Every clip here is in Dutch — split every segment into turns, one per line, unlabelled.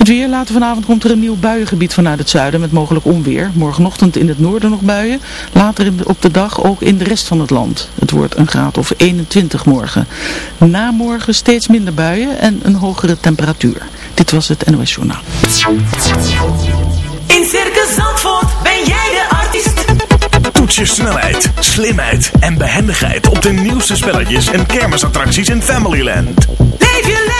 Het weer, later vanavond komt er een nieuw buiengebied vanuit het zuiden met mogelijk onweer. Morgenochtend in het noorden nog buien, later op de dag ook in de rest van het land. Het wordt een graad of 21 morgen. Na morgen steeds minder buien en een hogere temperatuur. Dit was het NOS Journaal.
In Circus Zandvoort ben jij de artiest.
Toets je snelheid, slimheid en behendigheid op de nieuwste spelletjes en kermisattracties in Familyland.
Leef je lekker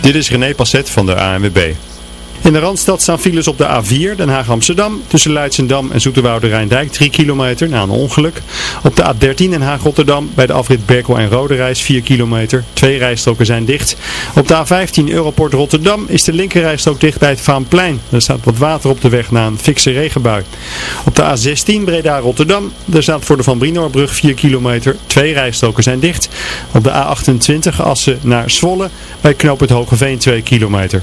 Dit is René Passet van de ANWB. In de Randstad staan files op de A4 Den Haag-Amsterdam tussen Leidsendam en Zoeterwoude Rijndijk 3 kilometer na een ongeluk. Op de A13 Den Haag-Rotterdam bij de afrit Berkel en Roderijs 4 kilometer. Twee rijstroken zijn dicht. Op de A15 Europort Rotterdam is de linkerrijstrook dicht bij het Vaanplein. Er staat wat water op de weg na een fikse regenbui. Op de A16 Breda-Rotterdam. Er staat voor de Van Brinoorbrug 4 kilometer. Twee rijstroken zijn dicht. Op de A28 Assen naar Zwolle bij knoop het Hogeveen 2 kilometer.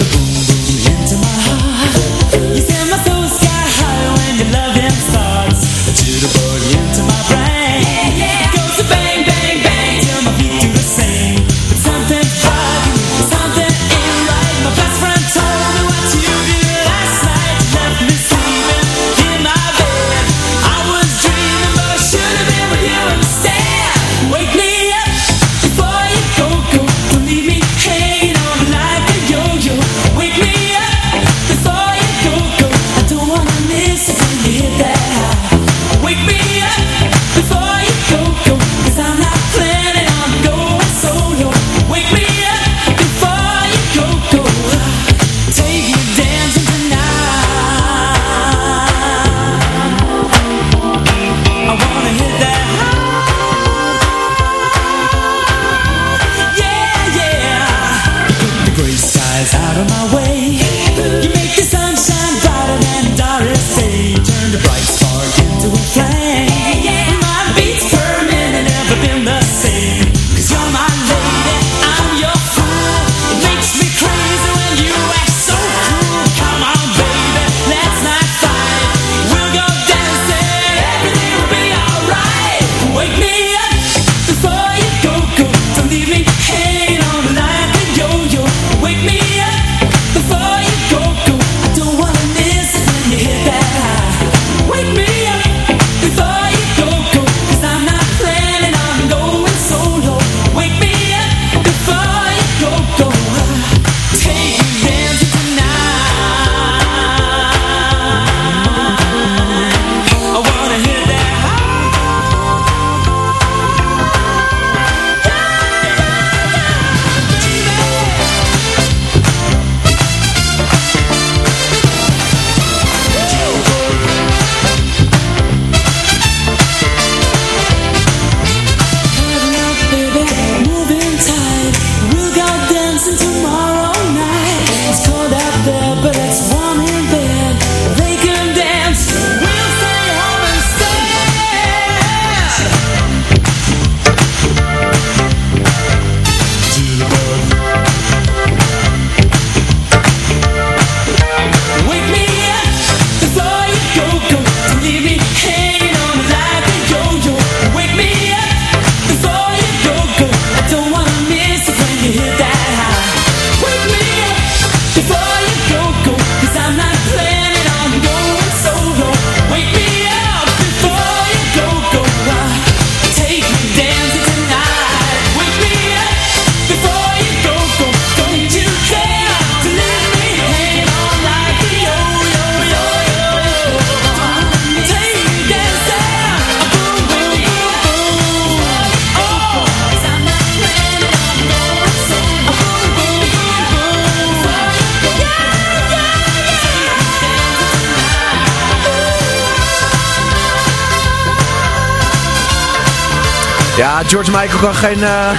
Ja, George Michael kan, geen, eh,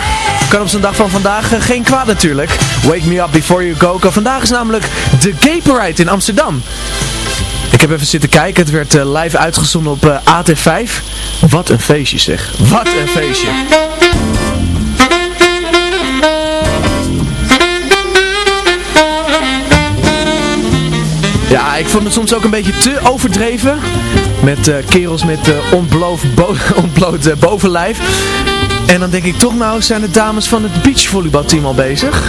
kan op zijn dag van vandaag eh, geen kwaad natuurlijk. Wake me up before you go. Vandaag is namelijk de Gay Parade in Amsterdam. Ik heb even zitten kijken. Het werd eh, live uitgezonden op eh, AT5. Wat een feestje zeg. Wat een feestje. Ja, ik vond het soms ook een beetje te overdreven. Met eh, kerels met eh ontbloot, bo ontbloot eh, bovenlijf. En dan denk ik toch nou, zijn de dames van het beachvolleybalteam al bezig?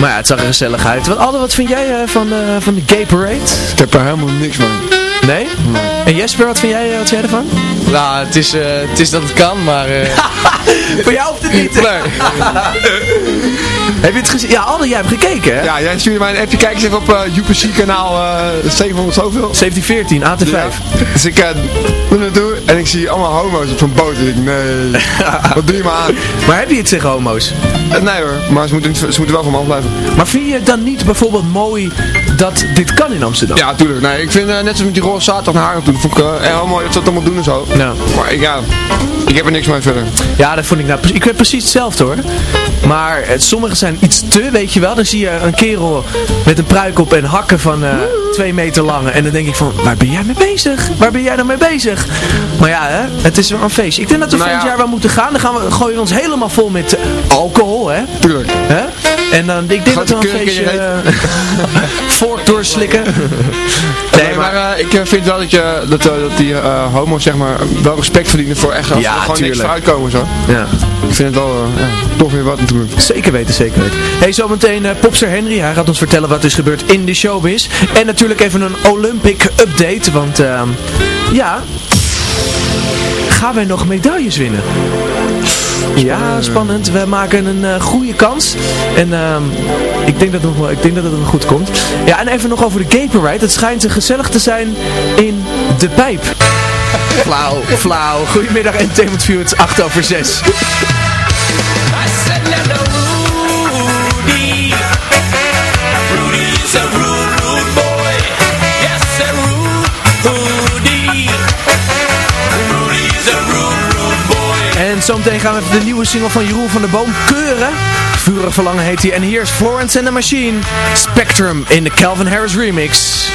Maar ja, het zag er gezellig uit. Wat, Alde, wat vind jij van, van de Gay Parade?
Ik heb er helemaal niks van.
Nee? En Jesper, wat vind jij, wat vind jij ervan?
Nou, het is, eh, het is dat het kan, maar... eh,
Voor jou hoeft het niet. Heb je het gezien? Ja, Alde, jij hebt gekeken hè?
Ja, jij stuurde mij een appje. Kijk eens even op uh, UPC kanaal eh 700 zoveel.
1714, AT5.
Ja. Dus ik eh doe naartoe en ik zie allemaal homo's op zo'n boot. En ik nee, wat doe je me aan?
Maar heb je het tegen homo's?
Eh, nee hoor, maar ze moeten, ze moeten wel van me afblijven.
Maar vind je het dan niet bijvoorbeeld mooi dat dit kan in Amsterdam?
Ja, tuurlijk. Nee, ik vind eh, net zoals met die roze zaterdag naar haar toe. Vond ik eh, heel mooi dat ze dat allemaal doen en zo.
Ja.
Maar ik, ja, ik heb er niks mee verder.
Ja, dat vond ik nou precies. Ik weet precies hetzelfde hoor. Maar eh, sommige zijn iets te, weet je wel. Dan zie je een kerel met een pruik op en hakken van eh, twee meter lang. En dan denk ik van, waar ben jij mee bezig? Waar ben jij dan mee bezig? Maar ja, hè, het is wel een feestje. Ik denk dat we
Nou
volgend
ja.
jaar wel moeten gaan. Dan gaan we, gooien we ons helemaal vol met eh, alcohol, hè?
Tuurlijk.
hè? En dan, ik denk
Gaat
dat we een feestje... vork doorslikken.
Nee, maar, ik vind wel dat, je, dat, eh, dat die eh, homo's zeg maar wel respect verdienen voor echt als
Ja,
er gewoon
tuurlijk.
komen zo.
Ja.
Ik vind het wel eh, ja, toch weer wat natuurlijk.
Zeker weten, zeker weten. Hey, zometeen eh, Popster Henry. Hij gaat ons vertellen wat er is gebeurd in de showbiz. En natuurlijk even een Olympic update. Want ehm, ja, gaan wij nog medailles winnen? Ja, spannend. We maken een eh, goede kans. En ehm, ik, denk dat het nog wel, ik denk dat het nog goed komt. Ja, en even nog over de Gay Parade. Het schijnt gezellig te zijn in de pijp. Flauw, flauw. Goedemiddag Entertainment View, het is 8 over 6. En zometeen gaan we even de nieuwe single van Jeroen van der Boom keuren. Vurig Verlangen heet hij. En hier is Florence and the Machine. Spectrum in de Calvin Harris remix.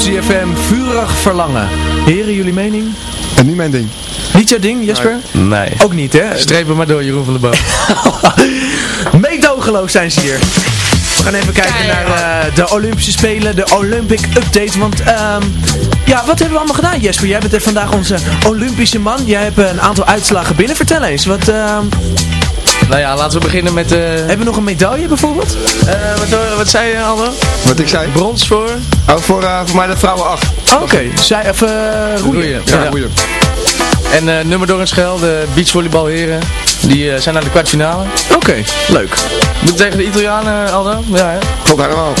ZFM. Vurig verlangen. Heren, jullie mening?
En niet mijn ding.
Niet jouw ding, Jesper?
Nee.
Ook niet, hè?
Strepen maar door, Jeroen van der Boom.
Meedogenloos zijn ze hier. We gaan even kijken naar eh, de Olympische Spelen, de Olympic Update. Want ehm, ja, wat hebben we allemaal gedaan, Jesper? Jij bent er vandaag onze Olympische man. Jij hebt een aantal uitslagen binnen. Vertel eens, wat, ehm,
nou ja, laten we beginnen met... eh
hebben we nog een medaille bijvoorbeeld?
eh, wat, wat zei je, Aldo?
Wat ik zei?
Brons voor?
Oh, voor, eh, voor mij de vrouwen 8.
Oké, zij even roeien.
Roeien.
Ja,
Ja.
roeien.
En eh, nummer door een schel, de beachvolleybalheren. Die eh, zijn naar de kwartfinale.
Oké, leuk.
Moet tegen de Italianen, Aldo? Ja, hè?
Klopt helemaal.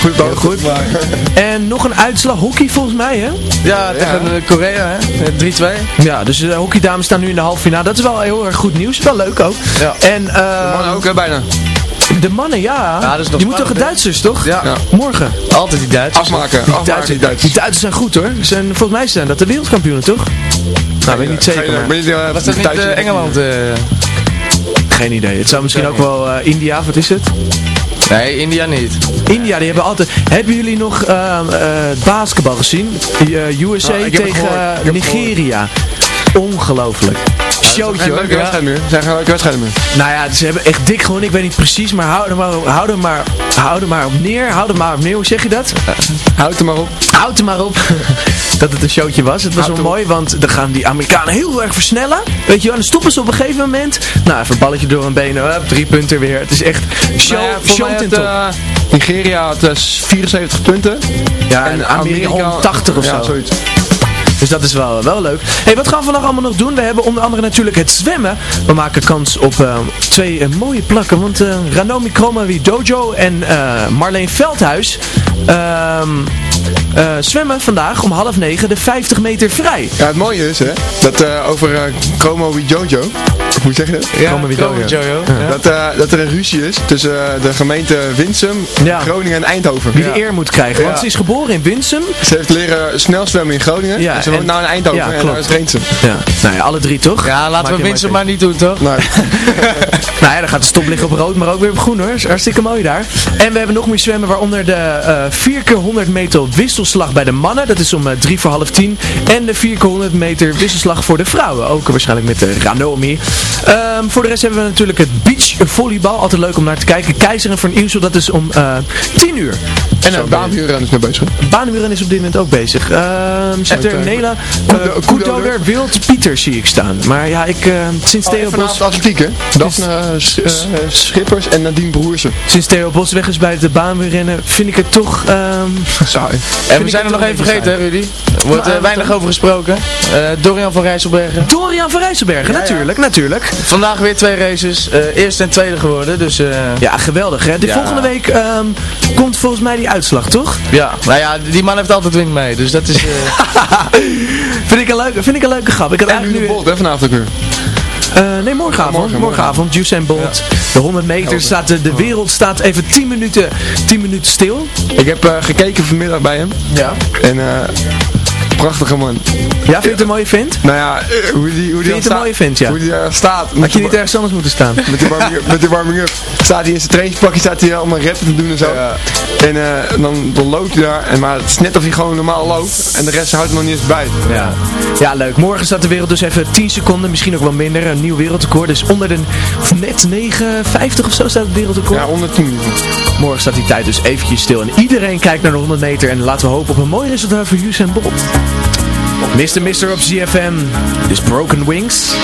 Goed,
Heel goed. En nog een uitslag hockey volgens mij, hè?
Ja, tegen eh, Korea, hè? Eh, 3-2.
Ja, dus de hockeydames staan nu in de halve finale. Dat is wel heel erg goed nieuws. Wel leuk ook.
Ja.
En eh,
Man ook, hè, bijna.
de mannen, ja.
Ja, dat is nog
die moeten toch
spannend,
Duitsers, toch?
Ja.
Ja.
Morgen.
Altijd die Duitsers.
Afmaken.
Die
Afmaken,
Duitsers,
die Duitsers.
die Duitsers zijn goed hoor. Ze Zijn, volgens mij zijn dat de wereldkampioenen, toch? Nou, weet ik niet zeker. Maar-
ben je, eh,
Was dat niet
Duitsers?
eh, Engeland? eh?
Geen idee. Het zou misschien ook wel eh, India, wat is het?
Nee, India niet.
India, die hebben altijd... Hebben jullie nog ehm, eh, basketbal gezien? Eh, USA
het
tegen Nigeria. Ongelooflijk. Showtje hoor.
leuke wedstrijd meer. Zijn leuke wedstrijden meer.
Nou ja, ze hebben echt dik gewoon, ik weet niet precies, maar hou er maar, hou er maar, hou er maar op neer, hou er maar op neer, hoe zeg je dat?
Houd er maar op.
Houd er maar op dat het een showtje was. Het was
Houd
wel mooi, want dan gaan die Amerikanen heel erg versnellen. Weet je wel, dan stoppen ze op een gegeven moment. Nou, even een balletje door een benen, hup, drie punten weer. Het is echt show,
Nou ja,
show ten top.
eh, Nigeria had eh, 74 punten.
Ja, en Amerika 180 of
ja,
zo.
zoiets.
Dus dat is wel, wel leuk. hey, wat gaan we vandaag allemaal nog doen? We hebben onder andere natuurlijk het zwemmen. We maken kans op eh, twee eh, mooie plakken. Want eh Ranomi Dojo en Marleen Veldhuis ehm, eh, zwemmen vandaag om half negen de 50 meter vrij.
Ja, het mooie is, hè, dat eh, over eh Chromo Jojo, hoe zeg je dat?
Ja, Chromo Jojo.
Jojo.
Ja.
Dat, eh, dat er een ruzie is tussen de gemeente Winsum,
Ja.
Groningen en Eindhoven.
Wie de eer moet krijgen. Want
Ja.
ze is geboren in Winsum.
Ze heeft leren snel zwemmen in Groningen.
Ja,
en ze woont nou in Eindhoven
ja,
en daar is Reensen.
Ja. Nou ja, alle drie toch?
Ja,
Maak
laten we Winsum
maar
maar niet doen, toch?
Nou,
Nou ja, dan gaat de stop liggen op rood, maar ook weer op groen hoor. Is hartstikke mooi daar. En we hebben nog meer zwemmen, waaronder de eh 4 keer 100 meter wisselslag bij de mannen. Dat is om eh, drie voor half tien. En de 4 keer 100 meter wisselslag voor de vrouwen. Ook waarschijnlijk met de Ranomi. Ehm, voor de rest hebben we natuurlijk het beachvolleybal. Altijd leuk om naar te kijken. Keizer en Van Ielsel, dat is om eh 10 uur.
en uh, baanhuurrennen is mee bezig.
Baanmuren is op dit moment ook bezig. Ehm zit er
eh,
Nela, uh.
Koedoder,
Wild Pieter zie ik staan. Maar ja, ik, eh, sinds Theo Bos...
Atletiek, hè? Daphne eh, eh, Schippers en Nadine Broersen.
Sinds Theo Bos weg is bij de baanwielrennen, vind ik het toch... ehm
Saai.
En we zijn er nog even
een
vergeten, hè Rudy? Er wordt eh, weinig over gesproken. Eh, Dorian van Rijsselbergen.
Dorian van Rijsselbergen, natuurlijk, natuurlijk.
Vandaag weer twee races. eh eerste en tweede geworden, dus eh,
Ja, geweldig hè. De
Ja.
volgende week ehm, komt volgens mij die uitslag, toch?
ja. Nou ja, die man heeft altijd wind mee, dus dat is... eh,
vind, ik een leuke, vind ik een leuke grap. Ik had
En nu
eigenlijk
de
nu...
Bolt, hè, vanavond ook weer.
Eh, nee, morgenavond.
morgen,
morgenavond. Usain Bolt. De 100 meter staat, de, de wereld staat even 10 minuten, 10 minuten stil.
Ik heb eh, gekeken vanmiddag bij hem.
Ja.
En eh prachtige man.
Ja, vind je het een mooie vent?
Nou ja, eh, hoe die, hoe die
Vind je
dan
het een
staat-
mooie vent, ja?
Hoe die daar staat.
Had je niet ergens anders moeten staan?
Met die warming up, met die warming up. Staat hij in zijn trainingspakje, staat hij allemaal reppen te doen en zo. En eh, dan, dan loopt hij daar. En, maar het is net of hij gewoon normaal loopt. En de rest houdt er nog niet eens bij.
Ja. ja, leuk. Morgen staat de wereld dus even 10 seconden, misschien ook wel minder. Een nieuw wereldrecord. Dus onder de net 9,50 of zo staat het wereldrecord.
Ja, 110.
Morgen staat die tijd dus eventjes stil. En iedereen kijkt naar de 100 meter. En laten we hopen op een mooi resultaat voor Usain Bolt. Mr. Mister op ZFM. Is Broken Wings.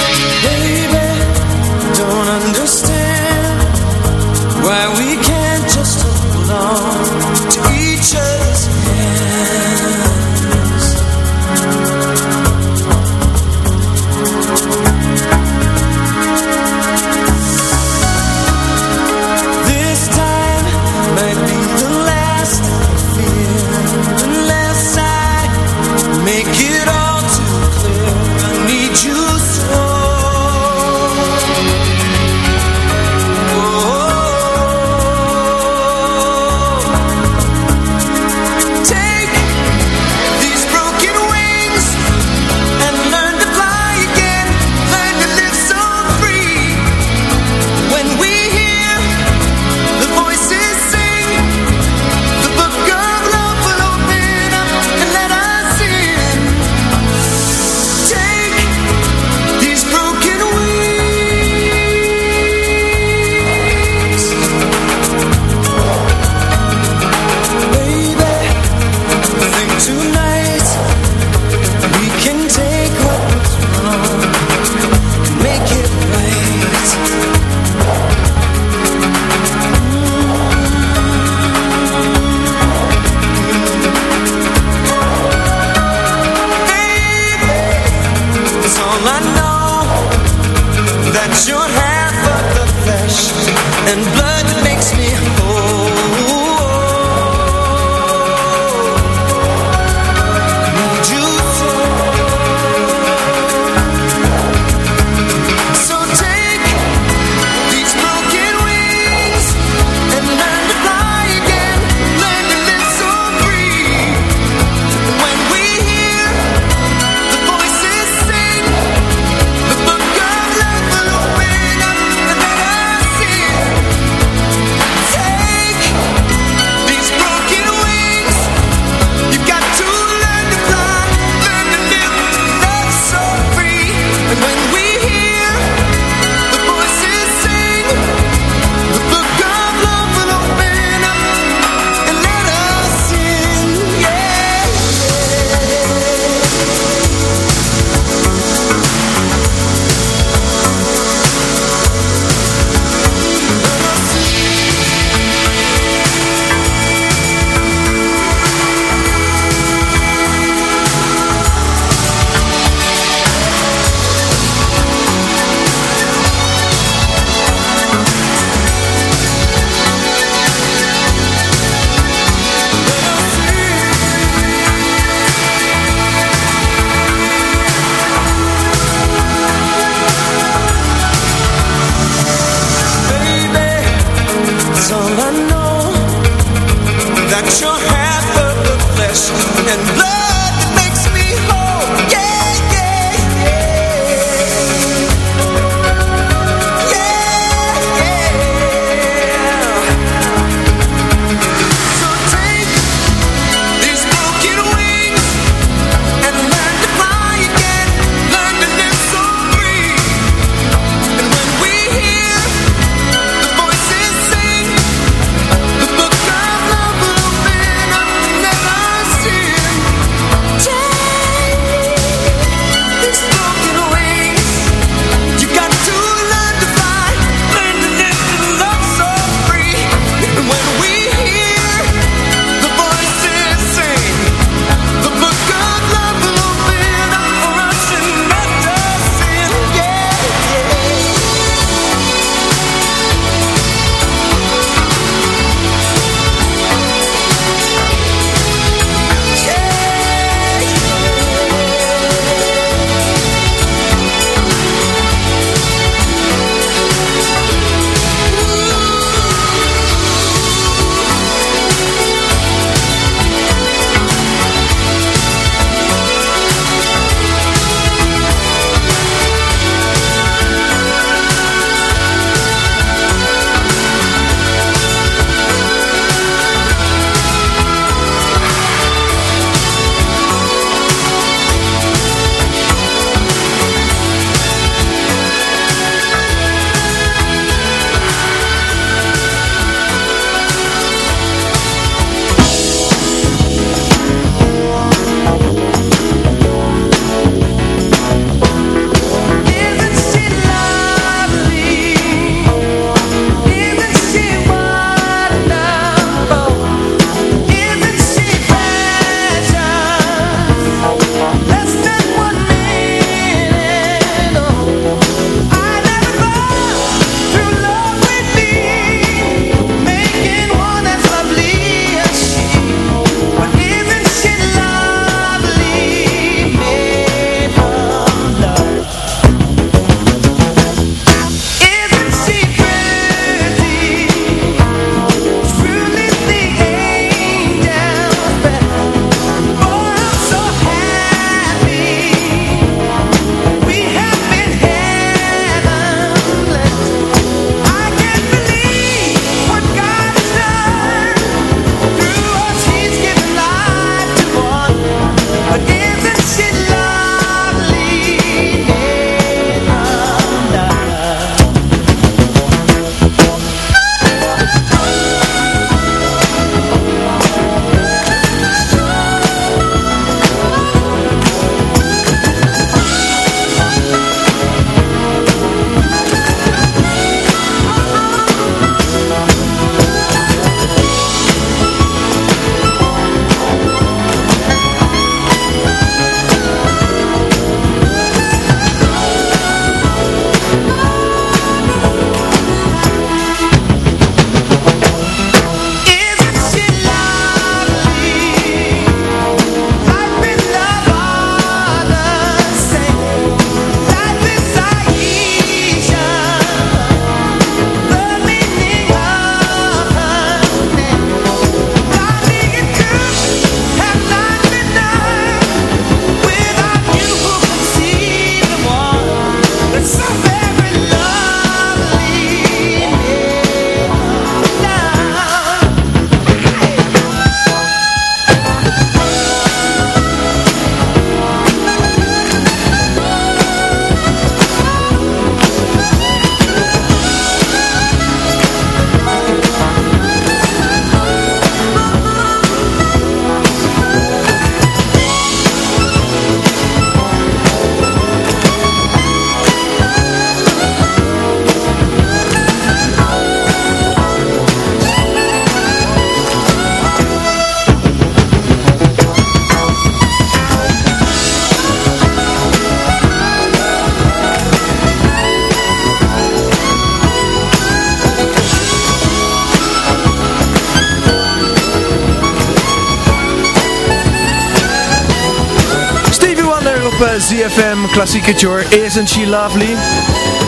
ZFM, klassieketje hoor, Isn't She Lovely?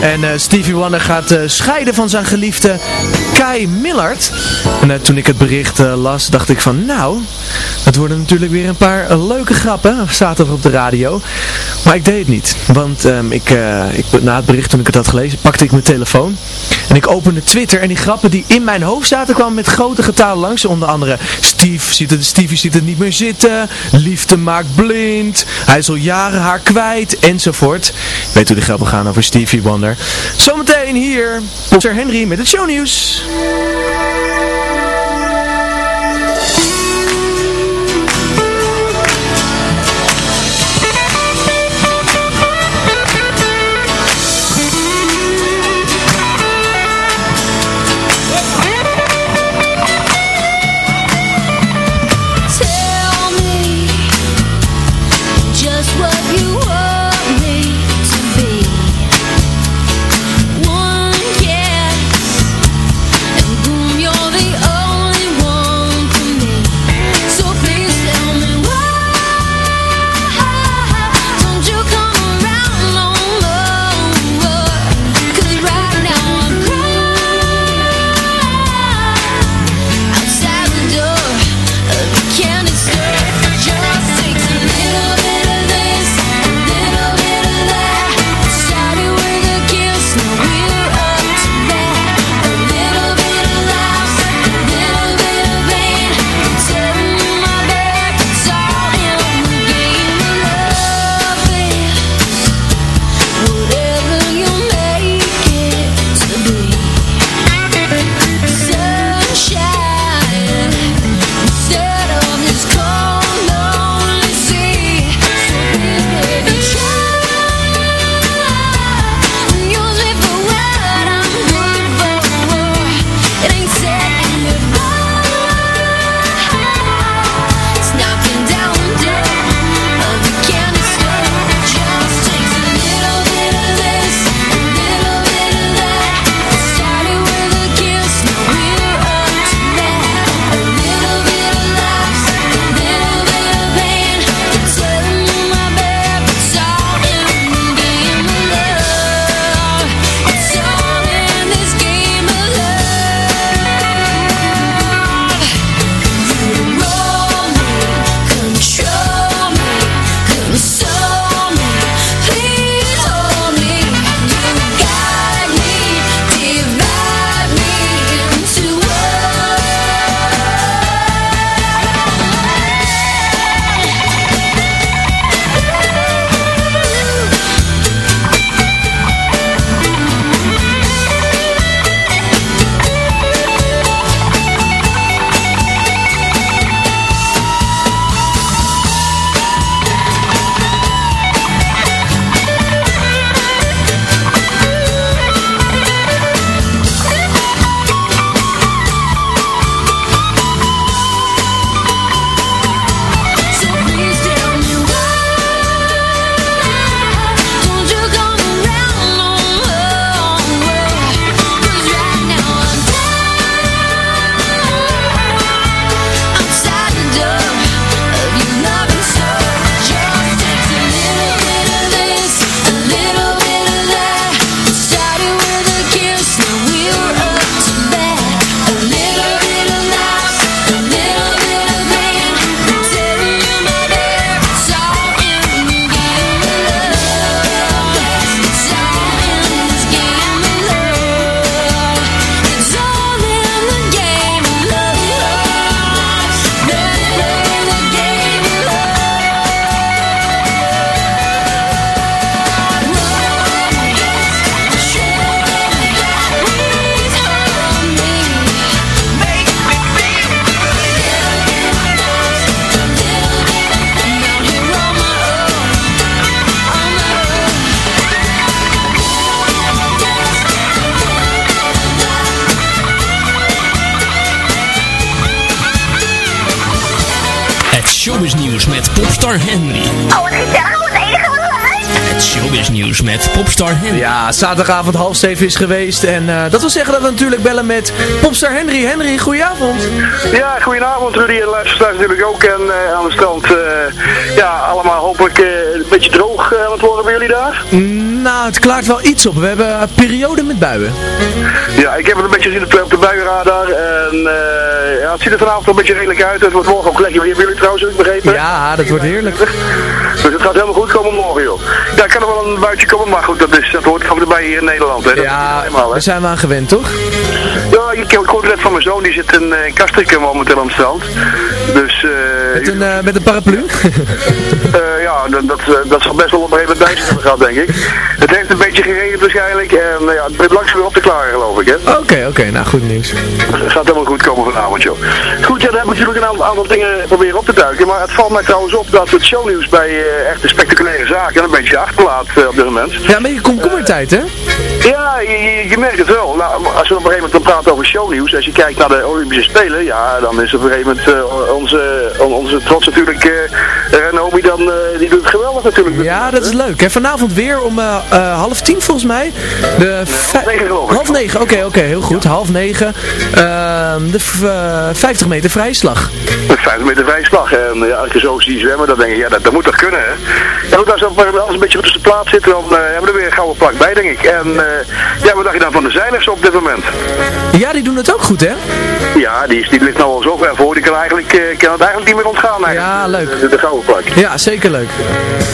En eh, Stevie Wonder gaat eh, scheiden van zijn geliefde Kai Millard. En eh, toen ik het bericht las, dacht ik van nou, dat worden natuurlijk weer een paar leuke grappen, zaterdag op de radio. Maar ik deed het niet, want ehm, ik, ik, na het bericht toen ik het had gelezen, pakte ik mijn telefoon. En ik opende Twitter en die grappen die in mijn hoofd zaten kwamen met grote getalen langs. Onder andere Steve ziet het, Stevie ziet het niet meer zitten, liefde maakt blind, hij zal jaren haar kwijt, enzovoort. Weet hoe de grappen gaan over Stevie Wonder. Zometeen hier, Sir Henry met het shownieuws.
Star Henry.
Het showbiz nieuws met popstar Henry.
Ja, zaterdagavond half zeven is geweest. En eh, dat wil zeggen dat we natuurlijk bellen met popstar Henry. Henry, goedenavond.
Ja, goedenavond Rudy en luisteraars natuurlijk ook. En eh, aan de strand, eh, ja, allemaal hopelijk eh, een beetje droog aan het worden bij jullie daar.
Nou, het klaart wel iets op. We hebben een periode met buien.
Ja, ik heb het een beetje gezien op de- buienradar. En eh, ja, het ziet er vanavond een beetje redelijk uit. Het wordt morgen ook lekker weer bij jullie trouwens, heb ik begrepen.
Ja, dat wordt heerlijk.
Dus het gaat helemaal goed komen morgen, joh. Ja, kan er wel een buitje komen, maar goed, dat, is, dat hoort gewoon erbij hier in Nederland. Hè. Dat
Ja,
helemaal, hè.
daar zijn we aan gewend, toch?
Ja, ik, ik hoorde net van mijn zoon, die zit in uh, Kastrikken momenteel aan het strand. Dus, eh
Met een, eh, met een paraplu?
Ja, dat, dat, eh, dat zal best wel op een gegeven moment bij hebben gehad, denk ik. Het heeft een beetje geregend waarschijnlijk en eh, ja, het begint langzaam weer op te klaren, geloof ik, hè.
Oké, oké, nou goed nieuws.
Het gaat helemaal goed komen vanavond, joh. Goed, ja, dan heb ik natuurlijk een aantal, aantal dingen proberen op te duiken. Maar het valt mij trouwens op dat het shownieuws bij echte spectaculaire zaken een beetje achterlaat eh, op dit moment.
Ja, een beetje komkommertijd, hè?
Ja, je, je, merkt het wel. Nou, als we op een gegeven moment dan praten over shownieuws, als je kijkt naar de Olympische Spelen, ja, dan is op een gegeven moment onze, on- onze trots natuurlijk, Renomi, dan, die doet het geweldig natuurlijk.
Ja, dat is leuk. Hè? Vanavond weer om eh, eh, half tien volgens mij. De
half negen geloof ik.
Half negen, oké, oké, heel goed. Half negen. Ehm, de v- eh, 50 meter vrije slag.
Met 50 meter vrije slag. En ja, als je zo ziet zwemmen, dan denk je, ja, dat, dat moet toch kunnen, hè? Ja, goed, als alles een beetje tussen de plaats zitten, dan hebben we er weer een gouden plak bij, denk ik. En ja, wat dacht je dan van de zeilers op dit moment?
Ja, die doen het ook goed, hè?
Ja, die, is, die ligt nou al zo ver voor, die kan, eigenlijk, kan het eigenlijk niet meer ontgaan. Eigenlijk,
Ja, leuk.
De, de gouden plak.
Ja, zeker leuk.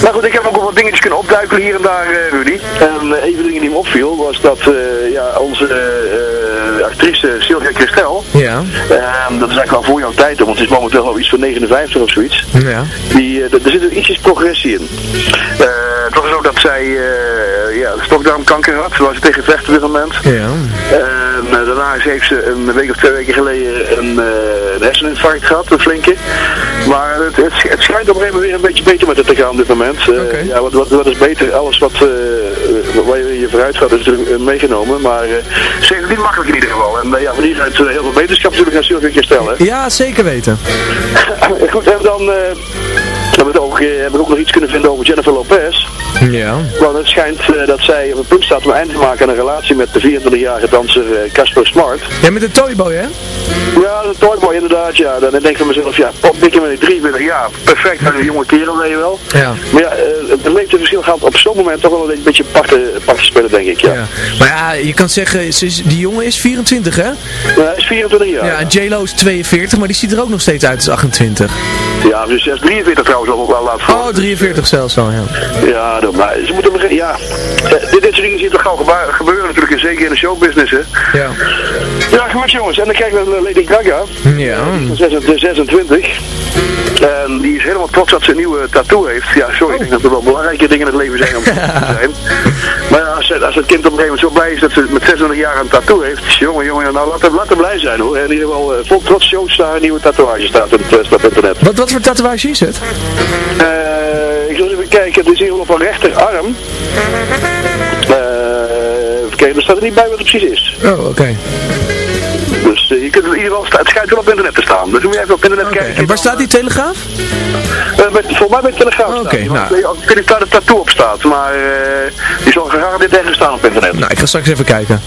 Maar goed, ik heb ook wel wat dingetjes kunnen opduikelen hier en daar, eh, Rudy. En eh, een van de dingen die me opviel, was dat eh, ja, onze eh, actrice Sylvia Christel,
Ja.
Ehm, dat is eigenlijk wel voor jouw tijd, want het is momenteel al iets van 59 of zoiets.
Ja.
Die, eh, er zit er ietsjes progressie in. Eh, het was ook dat zij uh, ja, stokdarmkanker had, ze tegen vecht op dit moment.
Ja.
En eh, daarna heeft ze een week of twee weken geleden een, eh, een herseninfarct gehad, een flinke. Maar het, het, sch- het schijnt op een gegeven moment weer een beetje beter met het te gaan op dit moment. Eh, ja, wat, wat, wat is beter? Alles wat, eh, waar je, je vooruit gaat is natuurlijk eh, meegenomen. Maar eh, ze heeft het niet makkelijk in ieder geval. En eh, ja, van hieruit eh, heel veel wetenschap natuurlijk aan Sylvia hè.
Ja, zeker weten.
Goed, en dan eh, hebben we ook, eh, heb ik ook nog iets kunnen vinden over Jennifer Lopez.
Ja.
Want het schijnt eh, dat zij op het punt staat om een einde te maken aan een relatie met de 24-jarige danser eh, Casper Smart.
Ja, met de toyboy, hè?
Ja, een toyboy inderdaad, ja. Dan denk ik van mezelf, ja, pop dikke met 23 jaar, perfect, een jonge kerel, weet je wel.
Ja.
Maar ja, het leeftijdsverschil gaat op zo'n moment toch wel een beetje parten, parten spelen, denk ik, ja.
Ja. Maar ja, je kan zeggen, die jongen is 24, hè?
Ja, hij is 24 jaar.
Ja, en J-Lo is 42, maar die ziet er ook nog steeds uit als 28.
Ja, dus hij is 43 trouwens al wel laat voor.
Oh, 43 zelfs al, ja.
Ja, dat, maar ze moeten beginnen, ja. Eh, dit, dit soort dingen zien toch gauw gebeuren natuurlijk, en zeker in de showbusiness, hè.
Ja.
Ja, goed jongens, en dan kijken we naar Lady Gaga.
Ja.
Van 26 26. En die is helemaal trots dat ze een nieuwe tattoo heeft. Ja, sorry, ik denk dat er wel belangrijke dingen in het leven zijn om te zijn. Maar ja, als, als het kind op een gegeven moment zo blij is dat ze met 26 jaar een tattoo heeft. Jongen, jongen, nou laat hem, laat hem blij zijn hoor. En in ieder geval eh, vol trots shows daar een nieuwe tatoeage staat op het, staat op internet.
Wat, wat voor tatoeage is het?
Eh, ik zal even kijken, het is hier op een rechterarm. Eh, even kijken, er staat er niet bij wat het precies is.
Oh, oké.
Dus eh, je kunt in ieder geval, het schijnt wel op internet te staan. Dus moet je even op internet kijken.
En waar staat die telegraaf?
Eh, bij, volgens mij bij de Telegraaf
Oké,
want
nou.
Ik weet- niet waar de tattoo op staat, maar eh, die zal gegarandeerd ergens staan op internet.
Nou, ik ga straks even kijken.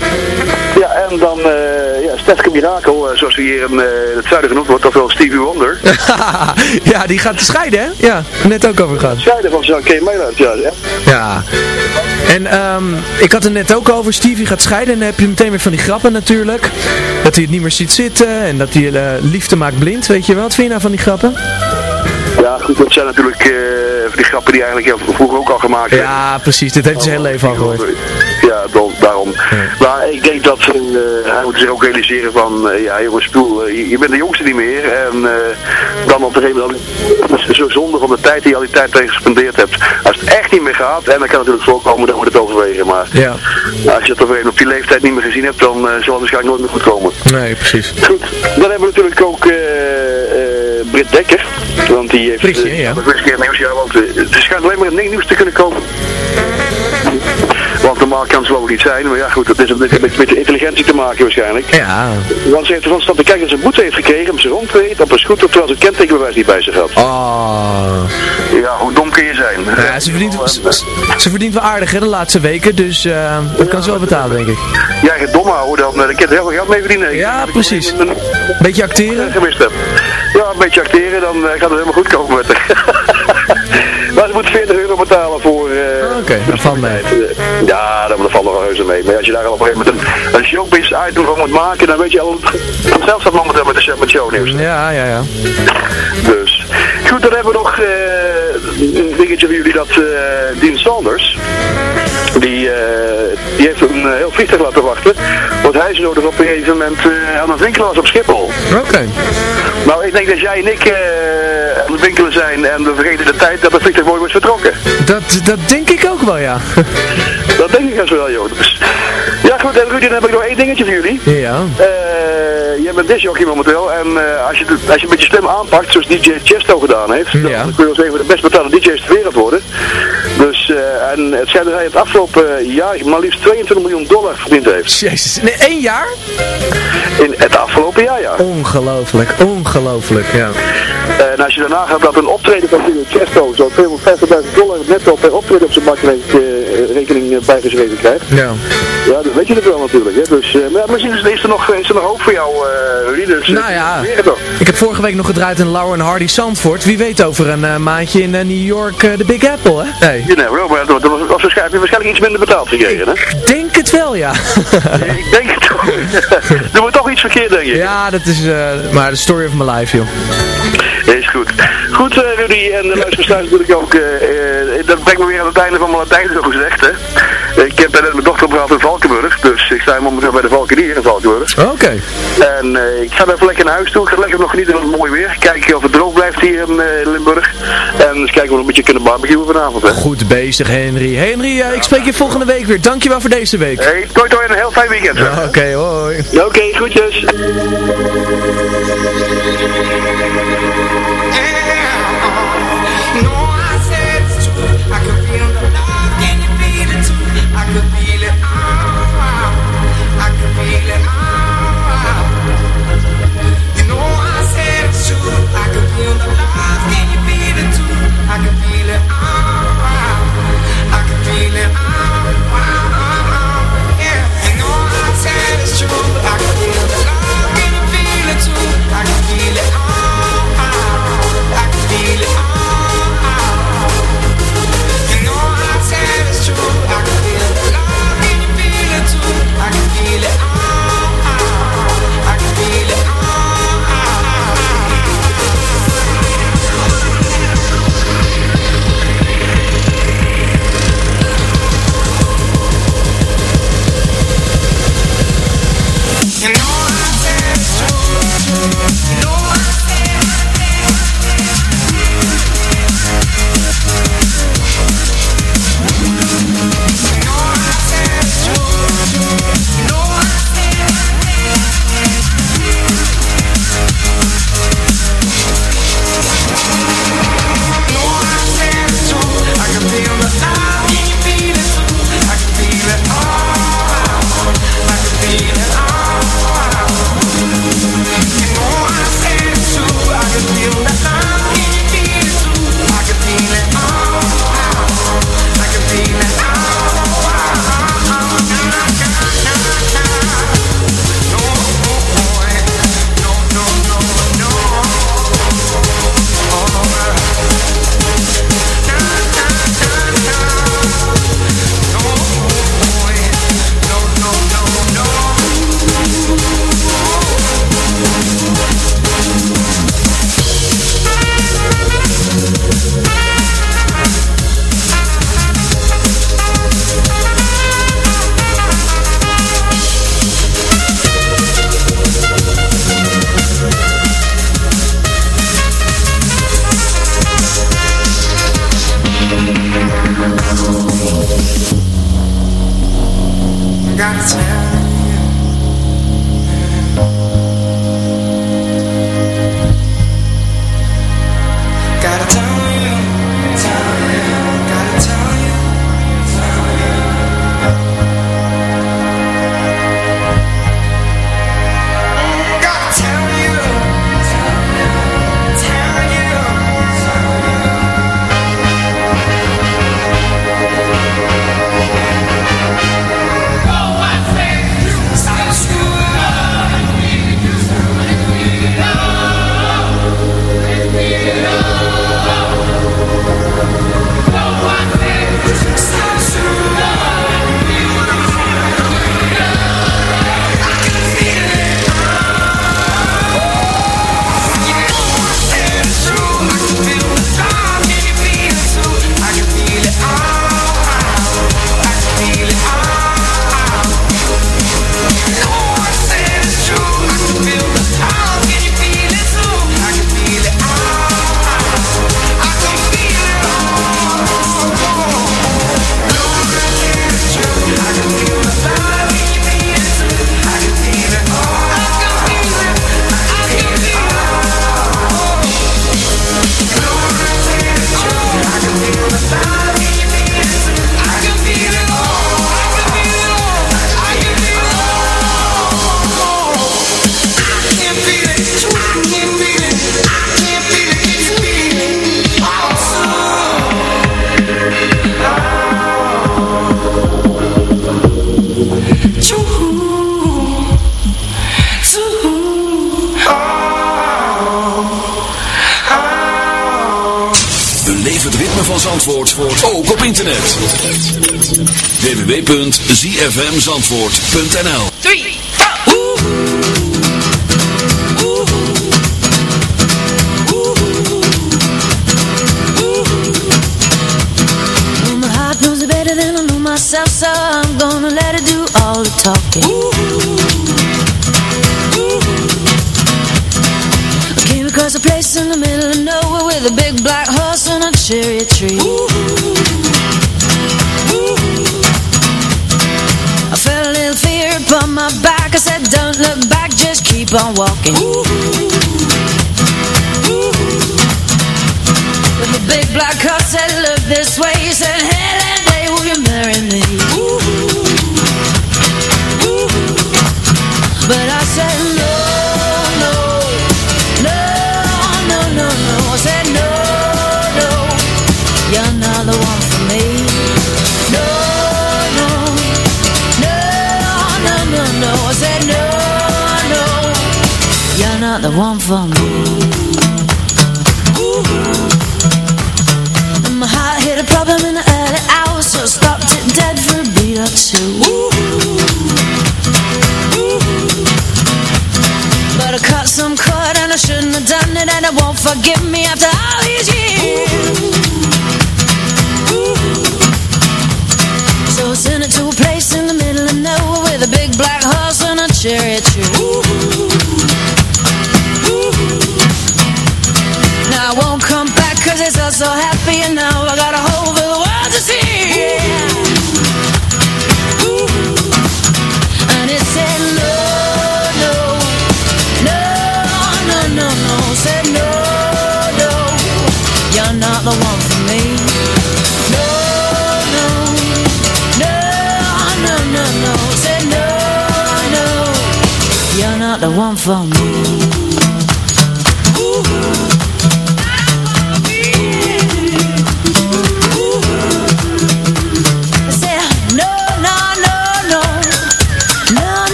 Ja, en dan uh, ja, Stefke Mirakel, eh, zoals hij hier in, eh, het zuiden genoemd wordt, ofwel Stevie Wonder.
ja, die gaat te scheiden, hè? Ja, net ook over gehad.
Zuiden van Zo'n Meiland, ja. ja.
Ja. En ehm, ik had het net ook over, Stevie gaat scheiden en dan heb je meteen weer van die grappen natuurlijk. Dat hij het niet meer ziet zitten en dat hij eh, liefde maakt blind, weet je wel. Wat vind je nou van die grappen?
Ja, goed, dat zijn natuurlijk eh, van die grappen die eigenlijk heel vroeger ook al gemaakt zijn.
Ja, precies. Dit heeft hij zijn hele leven al gehoord.
Ja, daarom. Maar ik denk dat eh, hij moet zich ook realiseren van, eh, ja jongens, bedoel, eh, je, je bent de jongste niet meer. En dan op een gegeven moment, het zo zonde van de tijd die je al die tijd tegen gespendeerd hebt. Als het echt niet meer gaat, en dan kan het natuurlijk voorkomen, dan moet het overwegen. Maar
Ja.
als je het een- op die leeftijd niet meer gezien hebt, dan zal het waarschijnlijk nooit meer goed komen.
Nee, precies.
Goed, dan hebben we natuurlijk ook Britt Dekker. Want die heeft...
Ja.
keer nieuws, ja, want er schijnt alleen maar een nieuws te kunnen komen. Want de normaal kan het geloof ik niet zijn. Maar ja goed, dat is een beetje met, met de intelligentie te maken waarschijnlijk.
Ja.
Want ze heeft ervan staan te kijken dat ze een boete heeft gekregen om ze rondreed op een scooter terwijl ze het kentekenbewijs niet bij zich had.
Oh.
Ja, hoe dom kun je zijn?
Ja, ze verdient, ze, ze verdient wel aardig hè, de laatste weken, dus eh, dat kan ze wel betalen denk ik.
Ja, je dom houden dan, dan kan je er heel veel geld mee verdienen.
Ja, precies. Beetje acteren?
Gemist heb. Ja, een beetje acteren, dan eh, gaat het helemaal goed komen met haar. maar ze moet 40 euro betalen
dat valt mee.
eh, Ja, dat valt nog wel reuze mee. Maar als je daar al op een gegeven moment een, een showbiz item van moet maken, dan weet je al... Zelfs staat momenteel met de met shownieuws.
Ja, ja, ja.
Dus. Goed, dan hebben we nog eh, een dingetje voor jullie dat eh Dean Sanders, die, eh, een eh, heel vliegtuig laten wachten, want hij is nodig op een gegeven moment eh, aan het winkelen was op Schiphol.
Oké.
Nou, ik denk dat jij en ik eh, aan het winkelen zijn en we vergeten de tijd dat het vliegtuig mooi wordt vertrokken.
Dat, dat denk ik ook wel, ja.
Dat denk ik als wel, joh. Dus, ja goed, en Rudy, dan heb ik nog één dingetje voor jullie.
Ja.
Eh, jij bent disjockey momenteel en eh, als, je, het- als je een beetje slim aanpakt, zoals DJ Chesto gedaan heeft, dan kun je een van de best betaalde DJ's ter wereld worden. Dus, eh, en het schijnt dat hij het afgelopen jaar maar liefst 22 miljoen dollar verdiend heeft.
Jezus, nee, één jaar?
In het afgelopen jaar, ja.
Ongelooflijk, ongelooflijk, ja.
En als je daarna gaat dat een optreden van DJ Chesto zo 250.000 dollar netto per optreden op zijn bankrekening eh, bijgeschreven krijgt.
Ja.
Ja, dat weet je het wel natuurlijk. Hè. Dus, eh, maar misschien is, er nog, is er nog hoop voor jou, eh Rudy. Dus, eh,
Nou ja, ik heb vorige week nog gedraaid in Lauren Hardy Zandvoort. Wie weet over een eh, maandje in eh, New York eh, de Big Apple, hè?
You never know, maar dat, was, waarschijnlijk, waarschijnlijk iets minder betaald gekregen, hè?
Ik denk het wel, ja.
ik denk het toch. Doen we toch iets verkeerd, denk ik.
Ja, dat is eh, maar de story of my life, joh.
Is goed. Goed, eh, Rudy, en de luisteraars natuurlijk ook. Eh, dat brengt me weer aan het einde van mijn Latijn, zo gezegd, hè. Ik heb net mijn dochter opgehaald in Valkenburg, dus ik sta momenteel bij de Valkenier in Valkenburg.
Oké.
En eh, ik ga even lekker naar huis toe. Ik ga lekker nog genieten van het mooie weer. Kijken of het droog blijft hier in eh, Limburg. En eens kijken of we een beetje kunnen barbecuen vanavond. Hè.
Goed bezig, Henry. Henry, ik spreek je volgende week weer. Dankjewel voor deze week.
Hey, toi toi en een heel fijn weekend.
Oké, hoi.
Oké, groetjes.
Feel
www.zfmzandvoort.nl
3,
i ooh. I came across a place in the middle of nowhere with a big black horse and a cherry tree. Ooh. keep on walking. one for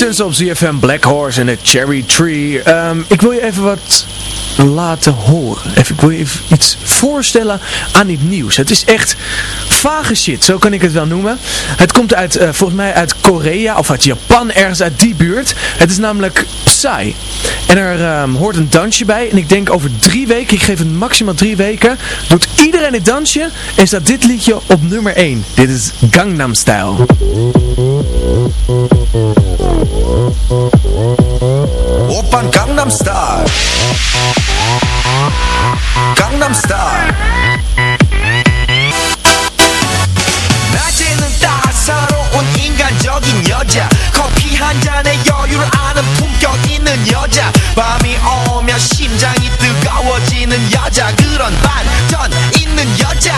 Dus op ZFM Black Horse en het Cherry Tree. Ehm, ik wil je even wat laten horen. Even, ik wil je even iets voorstellen aan dit nieuws. Het is echt vage shit, zo kan ik het wel noemen. Het komt uit, eh, volgens mij uit Korea of uit Japan, ergens uit die buurt. Het is namelijk Psy. En er ehm, hoort een dansje bij. En ik denk over drie weken, ik geef het maximaal drie weken, doet iedereen het dansje en staat dit liedje op nummer 1. Dit is Gangnam Style.
Open Gangnam Style. Gangnam Style. 한 잔의 여유를 아는 품격 있는 여자. 밤이 오면 심장이 뜨거워지는 여자. 그런 반전 있는 여자.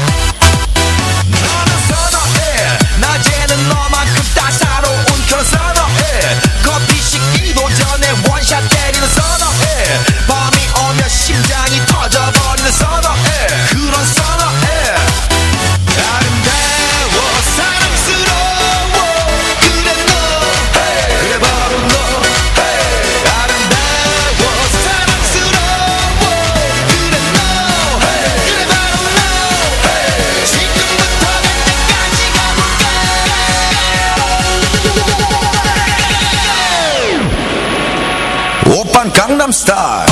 Star.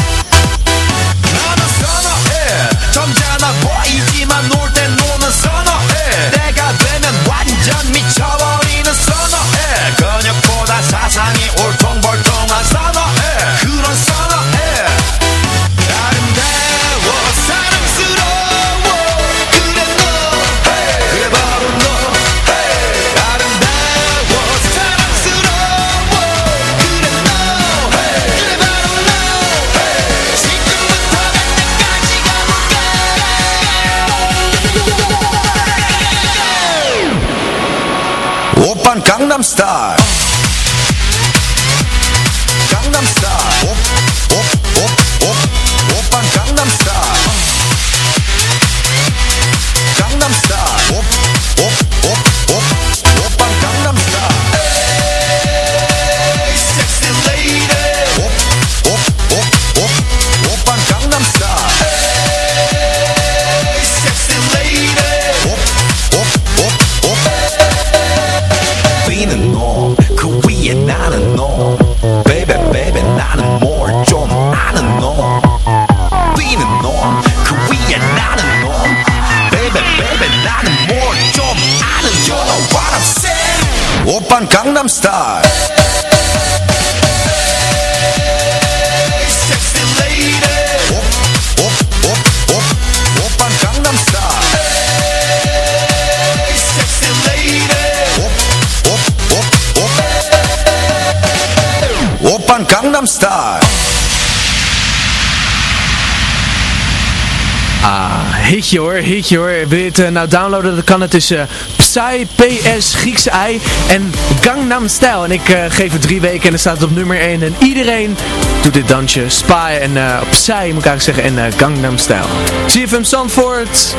Ah, hitje hoor, hitje hoor. Wil je het eh, nou downloaden? Dan kan het tussen eh, Psy PS Griekse Ei en Gangnam Style. En ik eh, geef het drie weken en dan staat het op nummer 1. En iedereen doet dit dansje. Spy en Psy moet ik eigenlijk zeggen. En Gangnam Style. CFM Zandvoort.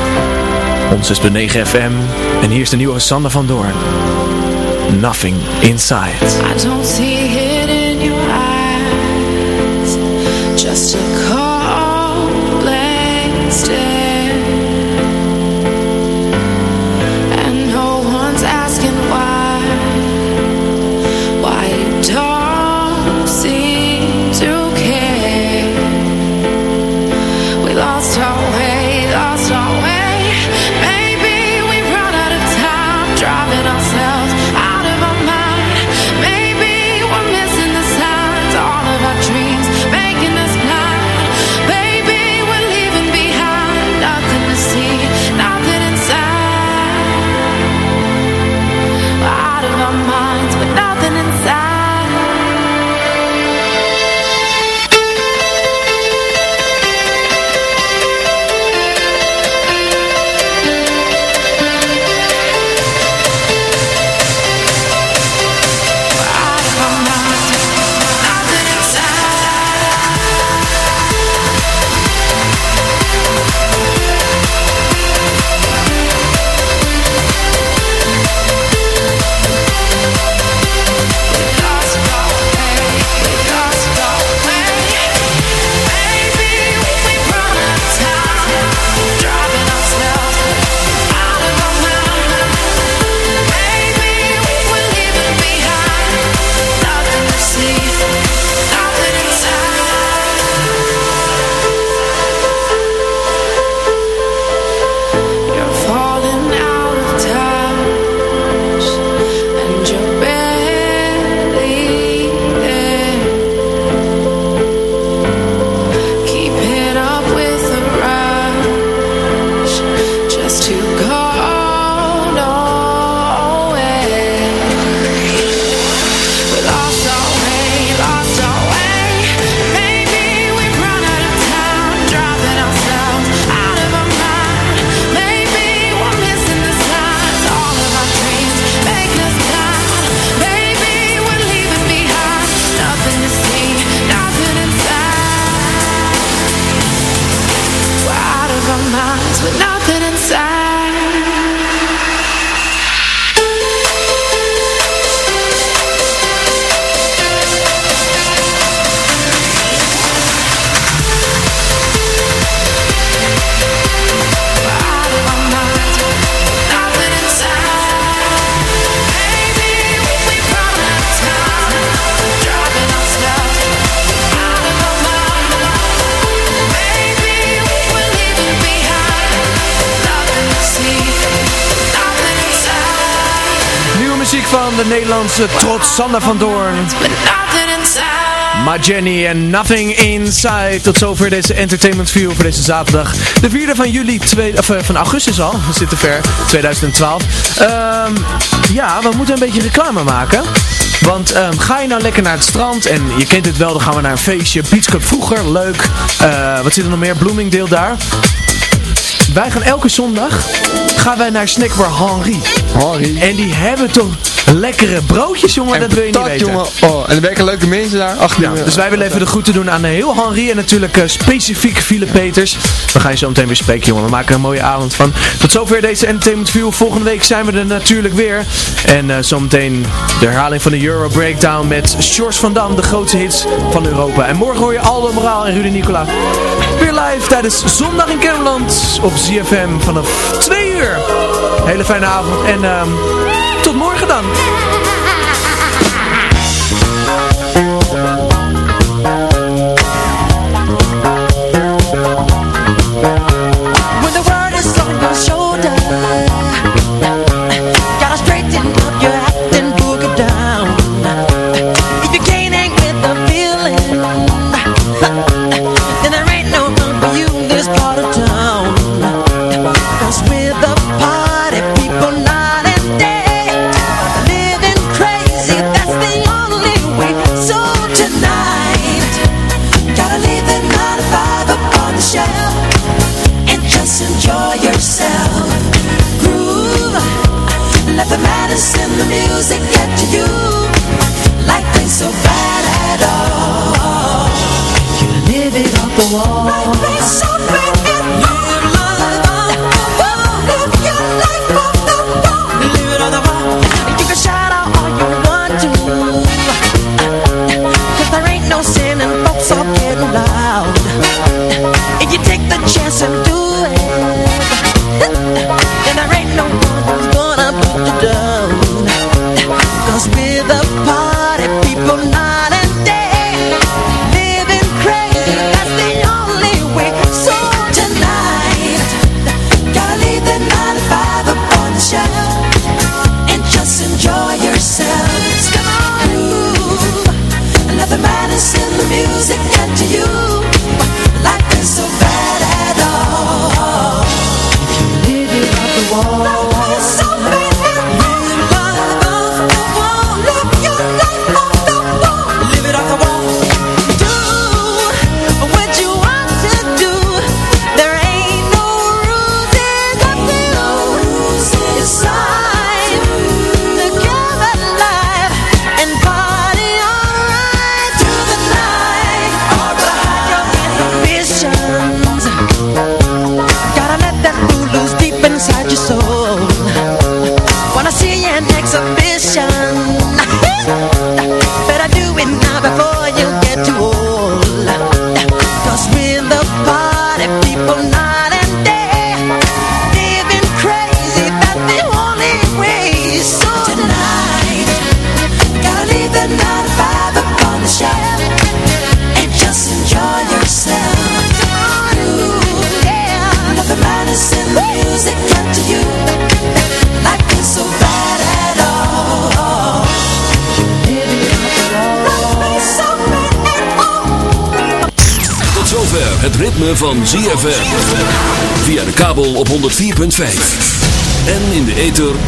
Ons 9FM. En hier is de nieuwe Sander van Doorn. Nothing Inside.
I don't see
Sander van Doorn. Maar Jenny en Nothing Inside. Tot zover deze Entertainment View voor deze zaterdag. De 4e van juli, twee, of, eh, van augustus al. We zitten ver. 2012. Ehm, ja, we moeten een beetje reclame maken. Want ehm, ga je nou lekker naar het strand en je kent het wel, dan gaan we naar een feestje. Beach Club vroeger, leuk. Eh, wat zit er nog meer? Bloomingdale daar. Wij gaan elke zondag gaan wij naar Snackbar Henri.
Henri.
En die hebben toch lekkere broodjes, jongen, dat wil je niet weten.
jongen. Oh, en er werken leuke mensen daar. Achter
Ja, dus wij willen even de groeten doen aan heel Henri en natuurlijk eh, specifiek Philip Peters. We gaan je zo meteen weer spreken, jongen. We maken er een mooie avond van. Tot zover deze Entertainment View. Volgende week zijn we er natuurlijk weer. En eh, zometeen de herhaling van de Euro Breakdown met Shores van Dam, de grootste hits van Europa. En morgen hoor je Aldo Moraal en Rudy Nicola. Weer live tijdens Zondag in Kermeland op ZFM vanaf 2 uur. Hele fijne avond en ehm, tot